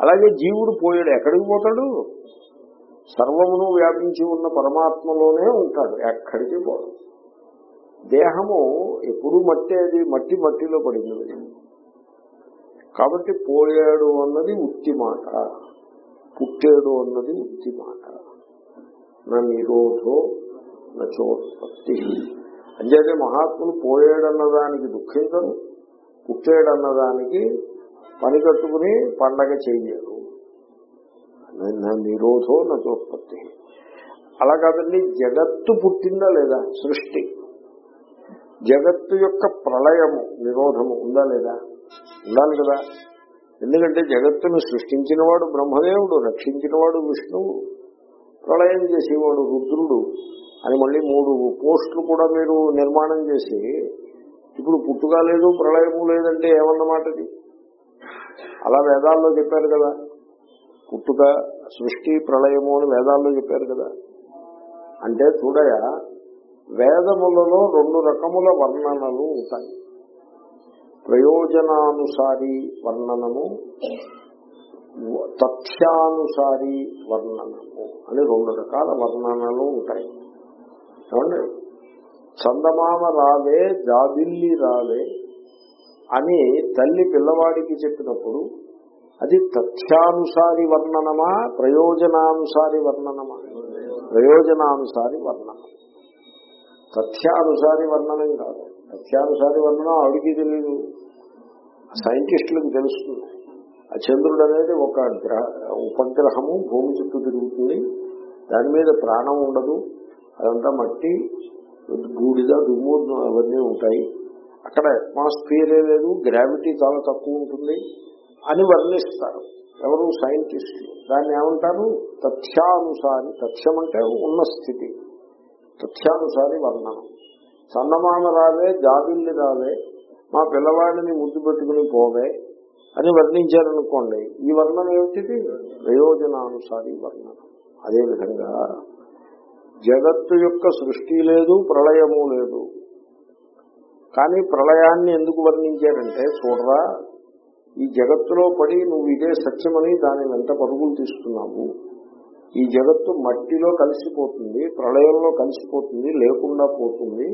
అలాగే జీవుడు పోయాడు. ఎక్కడికి పోతాడు? సర్వమును వ్యాపించి ఉన్న పరమాత్మలోనే ఉంటాడు. ఎక్కడికి పోడు. దేహము ఎప్పుడు మట్టి అది మట్టి మట్టిలో పడింది. కాబట్టి పోయాడు అన్నది ఉత్తి మాట. పుట్టాడు అన్నది ఉత్తి మాట. నా నిరోధో నచోత్పత్తి. అంచేతే మహాత్ములు పోయాడన్నదానికి దుఃఖించరు పుట్టాడన్నదానికి పని కట్టుకుని పండగ చెయ్యరు నా నిరోధో నచోత్పత్తి. అలా కాదండి జగత్తు పుట్టిందా లేదా? సృష్టి. జగత్తు యొక్క ప్రళయము నిరోధము ఉందా లేదా? ఉండాలి కదా. ఎందుకంటే జగత్తును సృష్టించినవాడు బ్రహ్మదేవుడు రక్షించినవాడు విష్ణువు ప్రళయం చేసేవాడు రుద్రుడు అని మళ్ళీ మూడు పోస్టులు కూడా మీరు నిర్మాణం చేసి ఇప్పుడు పుట్టుక లేదు ప్రళయము లేదంటే ఏమన్నమాటది? అలా వేదాల్లో చెప్పారు కదా. పుట్టుక సృష్టి ప్రళయము అని వేదాల్లో చెప్పారు కదా. అంటే చూడయా వేదములలో రెండు రకముల వర్ణనలు ఉంటాయి. ప్రయోజనానుసారి వర్ణనము తథ్యానుసారి వర్ణనము అని రెండు రకాల వర్ణనలు ఉంటాయి. ఏమండి? చందమామ రావే జాబిల్లి రావే అని తల్లి పిల్లవాడికి చెప్పినప్పుడు అది తథ్యానుసారి వర్ణనమా ప్రయోజనానుసారి వర్ణనమా? ప్రయోజనానుసారి వర్ణనం. తథ్యానుసారి వర్ణనం కాదు. తథ్యానుసారి వర్ణనం ఆవిడికి తెలియదు సైంటిస్టులకు తెలుస్తుంది. ఆ చంద్రుడు అనేది ఒక గ్రహ ఉపగ్రహము భూమి చుట్టూ తిరుగుతుంది. దాని మీద ప్రాణం ఉండదు. అదంతా మట్టి బూడిద దుమ్ము అవన్నీ ఉంటాయి. అక్కడ అట్మాస్ఫియరే లేదు గ్రావిటీ చాలా తక్కువ ఉంటుంది అని వర్ణిస్తారు. ఎవరు? సైంటిస్టులు దాన్ని ఏమంటారు? తథ్యానుసారి తథ్యం అంటే ఉన్న స్థితి. తథ్యానుసారి వర్ణనం. చందమామ రావే జాబిల్లి రావే మా పిల్లవాడిని ముద్దు పెట్టుకుని పోవే అని వర్ణించారనుకోండి ఈ వర్ణన ఏమిటిది? ప్రయోజనానుసారి వర్ణన. అదేవిధంగా జగత్తు యొక్క సృష్టి లేదు ప్రళయము లేదు. కానీ ప్రళయాన్ని ఎందుకు వర్ణించారంటే చూడరా ఈ జగత్తులో పడి నువ్వు ఇదే సత్యమని దాని వెంట పరుగులు తీస్తున్నావు. ఈ జగత్తు మట్టిలో కలిసిపోతుంది ప్రళయంలో కలిసిపోతుంది లేకుండా పోతుంది.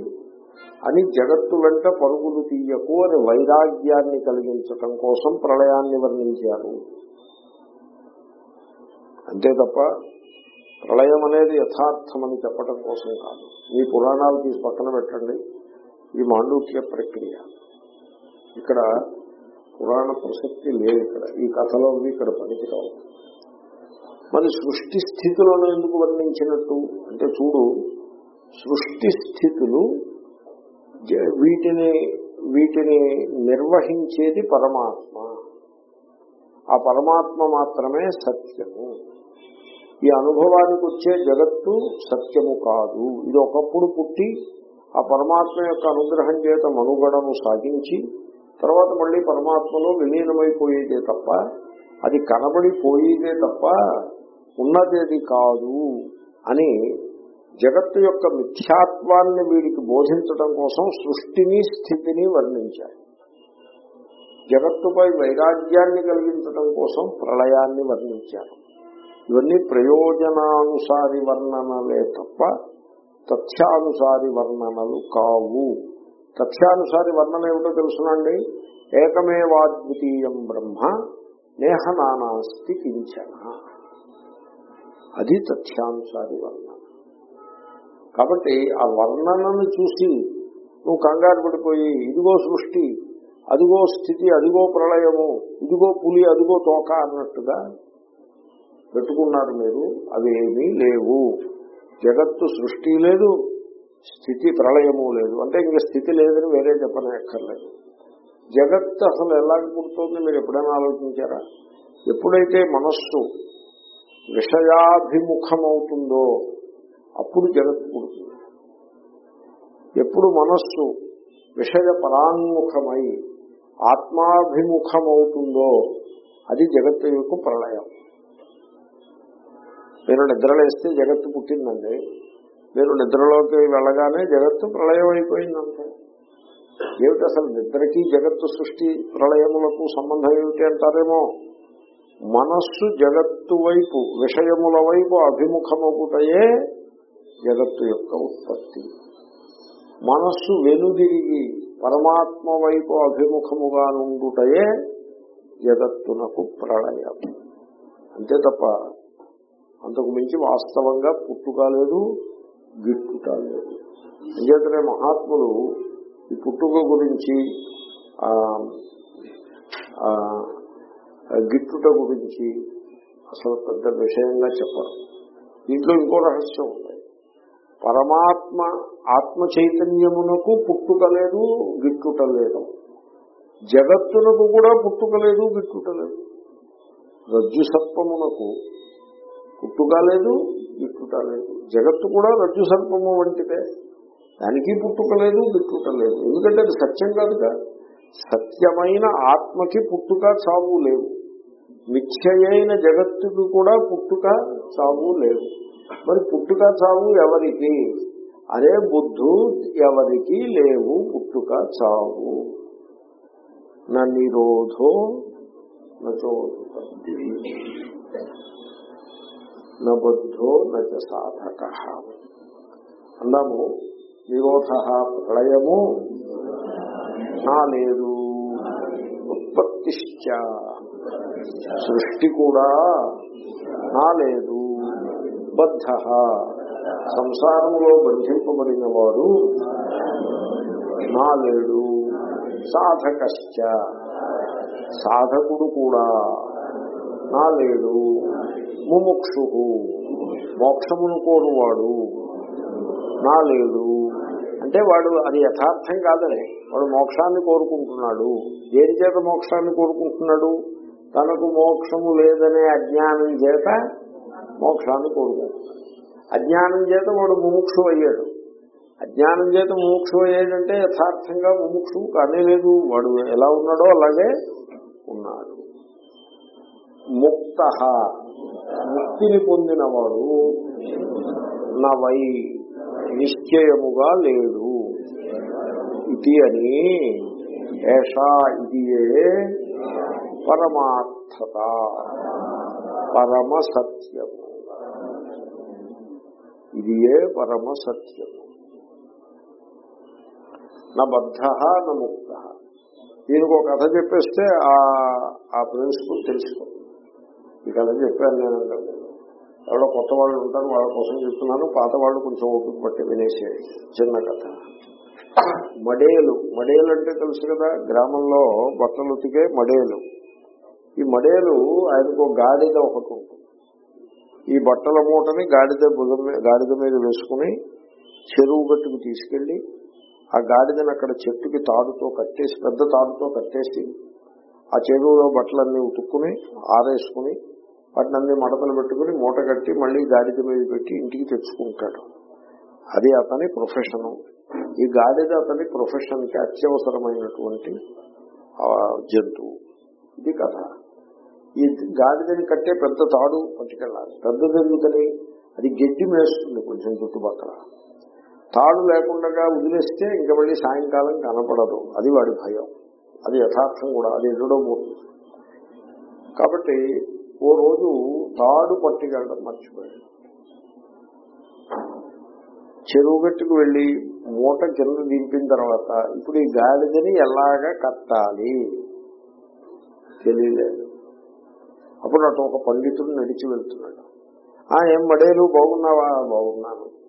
అని జగత్తు వెంట పరుగులు తీయకు అని వైరాగ్యాన్ని కలిగించటం కోసం ప్రళయాన్ని వర్ణించారు. అంతే తప్ప ప్రళయం అనేది యథార్థమని చెప్పడం కోసం కాదు. మీ పురాణాలు తీసి పక్కన పెట్టండి. ఈ మాండూక్య ప్రక్రియ. ఇక్కడ పురాణ ప్రసక్తి లేదు ఇక్కడ. ఈ కథలో ఇక్కడ పనికిరావు. మరి సృష్టి స్థితులను ఎందుకు వర్ణించినట్టు? అంటే చూడు సృష్టి స్థితులు వీటిని వీటిని నిర్వహించేది పరమాత్మ. ఆ పరమాత్మ మాత్రమే సత్యము. ఈ అనుభవానికి వచ్చే జగత్తు సత్యము కాదు. ఇది ఒకప్పుడు పుట్టి ఆ పరమాత్మ యొక్క అనుగ్రహం చేత మనుగడను సాగించి తర్వాత మళ్ళీ పరమాత్మలో విలీనమైపోయేదే తప్ప అది కనబడిపోయేదే తప్ప ఉన్నదేది కాదు అని జగత్తు యొక్క మిథ్యాత్వాన్ని వీడికి బోధించడం కోసం సృష్టిని స్థితిని వర్ణించారు. జగత్తుపై వైరాగ్యాన్ని కలిగించడం కోసం ప్రళయాన్ని వర్ణించారు. ఇవన్నీ ప్రయోజనానుసారి వర్ణనలే తప్ప తథ్యానుసారి వర్ణనలు కావు. తథ్యానుసారి వర్ణన ఏమిటో తెలుసునండి? ఏకమేవాద్వితీయం బ్రహ్మ నేహ నానాస్తి కించన. అది తథ్యానుసారి వర్ణన. కాబట్టి ఆ వర్ణనను చూసి నువ్వు కంగారు పడిపోయి ఇదిగో సృష్టి అదిగో స్థితి అదిగో ప్రళయము ఇదిగో పులి అదిగో తోక అన్నట్టుగా పెట్టుకున్నారు మీరు అవి లేవు. జగత్తు సృష్టి లేదు స్థితి ప్రళయము లేదు. అంటే ఇంకా స్థితి లేదని వేరే చెప్పనే ఎక్కర్లేదు జగత్తు అసలు ఎలాగ పుడుతుంది మీరు ఎప్పుడైనా ఆలోచించారా? ఎప్పుడైతే మనస్సు విషయాభిముఖమవుతుందో అప్పుడు జగత్తు పుడుతుంది. ఎప్పుడు మనస్సు విషయ పరాన్ముఖమై ఆత్మాభిముఖమవుతుందో అది జగత్తు యొక్క ప్రళయం. మీరు నిద్రలేస్తే జగత్తు పుట్టిందండి. మీరు నిద్రలోకి వెళ్ళగానే జగత్తు ప్రళయం అయిపోయిందంటే ఏమిటి అసలు నిద్రకి జగత్తు సృష్టి ప్రళయములకు సంబంధం ఏమిటి అంటారేమో? మనస్సు జగత్తు వైపు విషయముల వైపు అభిముఖమవుతాయే జగత్తు యొక్క ఉత్పత్తి. మనస్సు వెనుదిరిగి పరమాత్మ వైపు అభిముఖముగా నుండుటయే జగత్తునకు ప్రళయం. అంతే తప్ప అంతకు మించి వాస్తవంగా పుట్టుక లేదు గిట్టుట లేదు. అంచేతనే మహాత్ములు ఈ పుట్టుక గురించి గిట్టుట గురించి అసలు పెద్ద విషయంగా చెప్పరు. దీంట్లో ఇంకో రహస్యం ఉంది. పరమాత్మ ఆత్మ చైతన్యమునకు పుట్టుక లేదు జగత్తునకు కూడా పుట్టుకలేదు లేదు రజ్జు సర్పమునకు పుట్టుక లేదు గిట్టుట లేదు. జగత్తు కూడా రజ్జు సర్పము వంటిదే. దానికి పుట్టుక లేదు గిట్టుట లేదు. ఎందుకంటే అది సత్యం కాదుగా సత్యమైన ఆత్మకి పుట్టుక చావు లేవు మిథ్యయైన జగత్తుకు కూడా పుట్టుక చావు లేవు మరి పుట్టుక చావు ఎవరికి? అరే బుద్ధు ఎవరికి లేవు పుట్టుక చావు. నా నిరోధో నచోపత్తి నబద్ధో నచ సాధక. అందాము నిరోధ ప్రళయము. నా లేదు ఉత్పత్తిశ్చ. సృష్టి కూడా నా లేదు బద్ధ సంసారంలో బంధింపబడిన వాడు నా లేడు సాధకశ్చ. సాధకుడు కూడా నా లేడు ముముక్షు మోక్షమును కోరువాడు నా లేడు అంటే వాడు అది యథార్థం కాదని వాడు మోక్షాన్ని కోరుకుంటున్నాడు. దేని చేత మోక్షాన్ని కోరుకుంటున్నాడు? తనకు మోక్షము లేదనే అజ్ఞానం చేత మోక్షాన్ని కోరుకుంటున్నాడు అజ్ఞానం చేత వాడు ముముక్షు అయ్యాడు అజ్ఞానం చేత ముముక్షు అయ్యాడంటే యథార్థంగా ముముక్షు కానీ లేదు. వాడు ఎలా ఉన్నాడో అలాగే ఉన్నాడు. ముక్త. ముక్తిని పొందినవాడు నవై. నిశ్చయముగా లేడు. ఇది అని ఏషా ఇదియే పరమార్థత. పరమ సత్యము ఏ పరమ సత్యము నా బద్ధ నా ముక్త. దీనికి ఒక కథ చెప్పేస్తే ఆ ఆ ప్రిన్సిపల్ తెలుసుకోండి. ఈ కథ చెప్పాను నేను ఎవరో కొత్త వాళ్ళు ఉంటారు వాళ్ళ కోసం చెప్తున్నాను. పాత వాళ్ళు కొంచెం ఓపిక పట్టి వినేసే చిన్న కథ. మడేలు. మడేలు అంటే తెలుసు కదా గ్రామంలో బట్టలు ఉతికే మడేలు. ఈ మడేలు ఆయనకు ఒక గాడిద ఒకటి ఉంటుంది. ఈ బట్టల మూటని గాడిద భుజం మీద గాడిద మీద వేసుకుని చెరువు గట్టుకు తీసుకెళ్ళి ఆ గాడిదని అక్కడ చెట్టుకి తాడుతో కట్టేసి పెద్ద తాడుతో కట్టేసి ఆ చెరువులో బట్టలన్నీ ఉతుక్కుని ఆరేసుకుని వాటిని అన్ని మడతలు పెట్టుకుని మూట కట్టి మళ్ళీ గాడిద మీద పెట్టి ఇంటికి తెచ్చుకుంటాడు. అది అతని ప్రొఫెషను ఈ గాడిద అతని ప్రొఫెషన్కి అత్యవసరమైనటువంటి జంతువు. ఇది కథ. ఈ గాడిదని కట్టే పెద్ద తాడు పట్టుకెళ్ళాలి. పెద్దది ఎందుకని? అది గడ్డి మేస్తుంది కొంచెం చుట్టుపక్కల. తాడు లేకుండా వదిలేస్తే ఇంకా మళ్ళీ సాయంకాలం కనపడదు. అది వాడి భయం. అది యథార్థం కూడా. అది ఎన్నడో పోతుంది. కాబట్టి ఓ రోజు తాడు పట్టుకెళ్ళడం మర్చిపోయాడు. చెరువు గట్టుకు వెళ్ళి మూట కింద దింపిన తర్వాత ఇప్పుడు ఈ గాడిదని ఎలాగా కట్టాలి? తెలియలేదు. అప్పుడు అటు ఒక పండితుడు నడిచి వెళ్తున్నాడు. ఆ ఏం మడేలు బాగున్నావా? బాగున్నాను.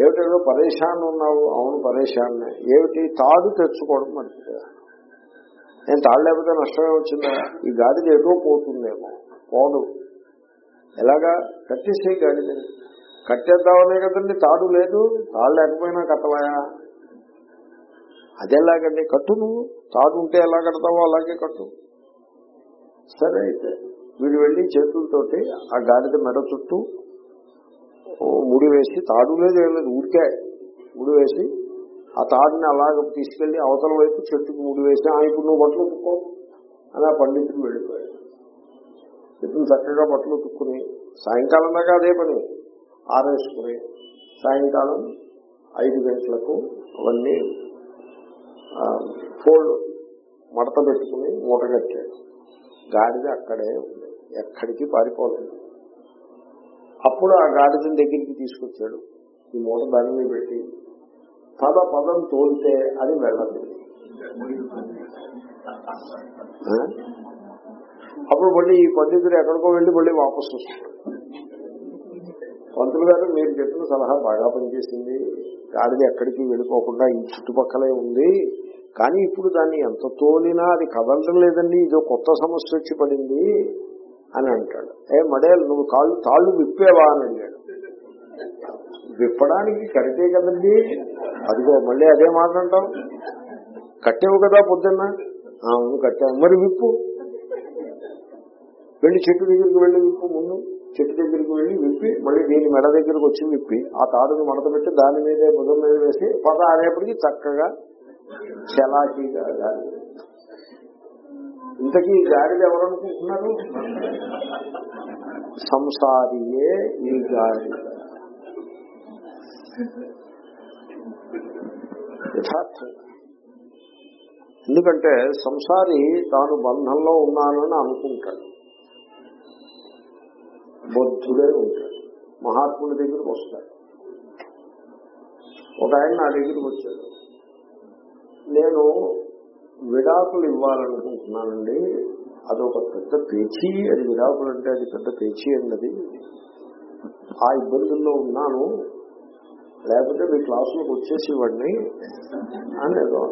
ఏమిటేదో పరేషాన్ ఉన్నావు. అవును పరేషాన్నే. ఏమిటి? తాడు తెచ్చుకోవడం మర్చిపోయా నేను తాడు లేకపోతే నష్టమే వచ్చిందా? ఈ గాడిద ఎటో పోతుందేమో. పోదు. ఎలాగా? కట్టేసే గాడిదని కట్టేద్దామనే కదండి తాడు లేదు. తాడు లేకపోయినా కట్టవాయా? అదెలాగండి? కట్టు నువ్వు. తాడు ఉంటే ఎలా కడతావో అలాగే కట్టు. సరే అయితే. వీడు వెళ్ళి చేతులతోటి ఆ గాడిద మెడ చుట్టూ ముడి వేసి తాడు లేదు ఏం లేదు ఉడికే ముడి వేసి ఆ తాడుని అలాగ తీసుకెళ్ళి అవతల వైపు చెట్టుకు ముడి వేసి ఆ ఇప్పుడు నువ్వు బట్టలు ఉతుక్కో అని ఆ పండితుడు వెళ్ళిపోయాడు. ఇతను చక్కగా బట్టలు ఉతుక్కుని సాయంకాలం దాకా అదే పని ఆరేసుకుని సాయంకాలం ఐదు గంటలకు అవన్నీ ఫోల్డ్ మడత పెట్టుకుని మూట కట్టాడు. గాడిద అక్కడే ఉంది ఎక్కడికి పారిపోలేదు. అప్పుడు ఆ గాడిదని దగ్గరికి తీసుకొచ్చాడు. ఈ మూట దాని మీద పెట్టి పద పదం తోలితే అది వెళ్ళదు? అప్పుడు మళ్ళీ ఈ పండితుడు ఎక్కడికో వెళ్ళి మళ్ళీ వాపసు వస్తున్నాడు పంతులు గారు మీరు చెప్పిన సలహా బాగా పనిచేసింది. గాడిద ఎక్కడికి వెళ్ళిపోకుండా ఈ చుట్టుపక్కలే ఉంది. కానీ ఇప్పుడు దాన్ని ఎంత తోలినా అది కదలడం లేదండి. ఇదో కొత్త సమస్య వచ్చి పడింది. అని అంటాడు. ఏ మడేల్ నువ్వు కాళ్ళు తాళ్ళు విప్పేవా అని అడిగాడు. విప్పడానికి కరెక్టే కదండి. అదిగో మళ్ళీ అదే మాట అంటాం కట్టేవు కదా పొద్దున్న. "ఆ, అవును కట్టావు మరి విప్పు. వెళ్ళి చెట్టు దగ్గరికి వెళ్ళి విప్పు ముందు. చెట్టు దగ్గరికి వెళ్ళి విప్పి మళ్ళీ దీని మెడ దగ్గరికి వచ్చి విప్పి. ఆ తాడును మడత పెట్టి దాని మీదే బుధం మీద వేసి పద అనేప్పటికీ చక్కగా చలాకీగా గాలి ఇంతకీ ఈ గాడిద ఎవరనుకుంటున్నారు సంసారియే ఈ గాడిద. యథార్థంగా ఎందుకంటే సంసారి తాను బంధంలో ఉన్నానని అనుకుంటాడు. బొద్ధుడే ఉంటాడు. మహాత్ముడి దగ్గరికి వస్తాడు. ఒక ఆయన నా దగ్గరికి వచ్చాడు. నేను విడాకులు ఇవ్వాలనుకుంటున్నానండి అదొక పెద్ద పేచీ అది విడాకులు అంటే అది పెద్ద పేచీ అన్నది ఆ ఇబ్బందుల్లో ఉన్నాను. లేకపోతే మీ క్లాసులకు వచ్చేసి ఇవ్వండి అని ఏదో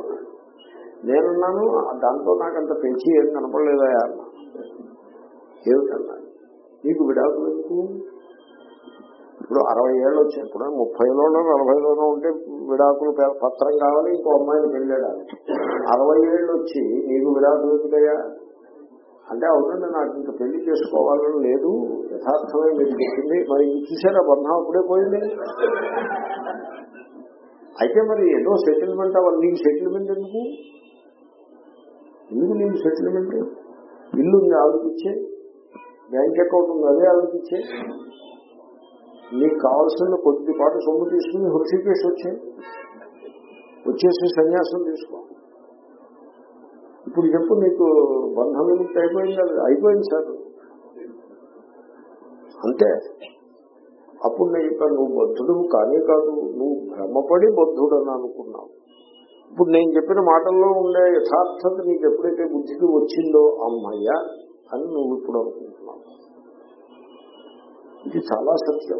నేనున్నాను దాంతో నాకు అంత పేచీ ఏం కనపడలేదా అన్న. ఏమిటన్నా? నీకు విడాకులు ఎందుకు? ఇప్పుడు అరవై ఏళ్ళు వచ్చినప్పుడు ఇప్పుడు ముప్పైలోనో నలభైలోనో ఉంటే విడాకులు పత్రం కావాలి ఇంకో అమ్మాయిని పెళ్ళాడు? అరవై ఏళ్ళు వచ్చి నీకు విడాకులు ఎందుకయ్యా? అంటే అవునండి నాకు ఇంకా పెళ్ళి చేసుకోవాలని లేదు. యథార్థమే మీరు చెప్పింది. మరి చూసారా? బంధం అప్పుడే పోయింది. అయితే మరి ఏదో సెటిల్మెంట్ అవ్వాలి. నీకు సెటిల్మెంట్ ఎందుకు? ఎందుకు నీకు సెటిల్మెంట్ ఇల్లు ఉంది ఆలోచించే బ్యాంక్ అకౌంట్ ఉంది అదే ఆలోచించే నీకు కావాల్సిన కొద్దిపాటు సొమ్ము తీసుకుని హృషికేష్ వచ్చాయి వచ్చేసి సన్యాసం తీసుకో. ఇప్పుడు చెప్పు నీకు బంధం విముక్తి అయిపోయింది? అయిపోయింది సార్. అంతే. అప్పుడు నేను చెప్పాను నువ్వు బద్ధుడు కానీ కాదు నువ్వు భ్రమపడి బద్ధుడు అని అనుకున్నావు. ఇప్పుడు నేను చెప్పిన మాటల్లో ఉండే యథార్థత నీకు ఎప్పుడైతే బుద్ధికి వచ్చిందో అమ్మయ్య అని నువ్వు ఇప్పుడు అనుకుంటున్నావు. ఇది చాలా సత్యం.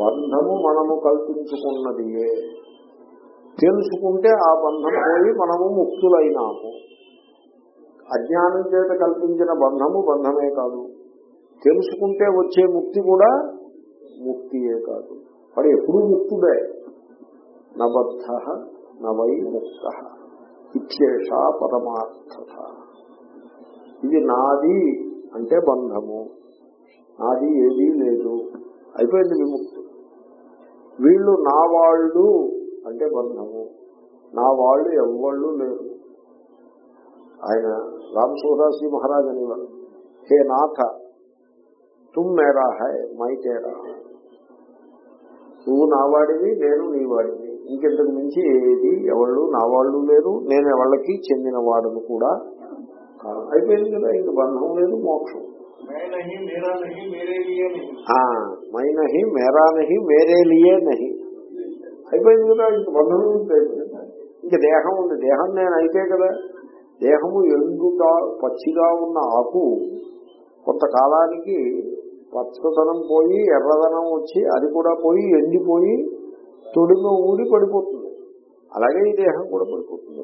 బంధము మనము కల్పించుకున్నదియే. తెలుసుకుంటే ఆ బంధం పోయి మనము ముక్తులైనాము. అజ్ఞానం చేత కల్పించిన బంధము బంధమే కాదు. తెలుసుకుంటే వచ్చే ముక్తి కూడా ముక్తియే కాదు. వాడు ఎప్పుడూ ముక్తుడే. నబద్ధ నవై ముక్త ఇచ్చేష పరమార్థత ఇది నాది అంటే బంధము. నాది ఏదీ లేదు. అయిపోయింది విముక్తి. వీళ్ళు నా వాళ్ళు అంటే బంధము. నా వాళ్ళు ఎవ్వళ్ళు లేరు. ఆయన రామ్ సోదాసి మహారాజ్ అనేవారు. హే నాథ తుమ్ మేరా హై మై తేరా నువ్వు నా వాడివి నేను నీ వాడివి ఇంకెంతకు మించి ఏది ఎవళ్ళు నా వాళ్ళు లేరు నేను ఎవళ్ళకి చెందిన వాడును కూడా అయిపోయింది కదా ఇంక బంధం లేదు మోక్షం. మైన నహి. మేరా నహి మేరే లియే నహి. అయిపోయింది కదా ఇంక బంధం ఇంకా దేహం ఉంది. దేహం నేను అయితే కదా దేహము ఎండుగా పచ్చిగా ఉన్న ఆకు కొంతకాలానికి పచ్చదనం పోయి ఎర్రదనం వచ్చి అది కూడా పోయి ఎండిపోయి తొడిమ ఊడి పడిపోతుంది. అలాగే ఈ దేహం కూడా పడిపోతుంది.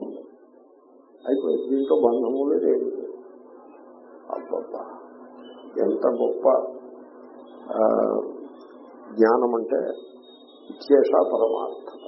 అయిపోయింది. ఇంకా బంధము లేదు. అబ్బబ్బా. ఎంత గొప్ప జ్ఞానం అంటే ఇచ్చేష పరమార్థత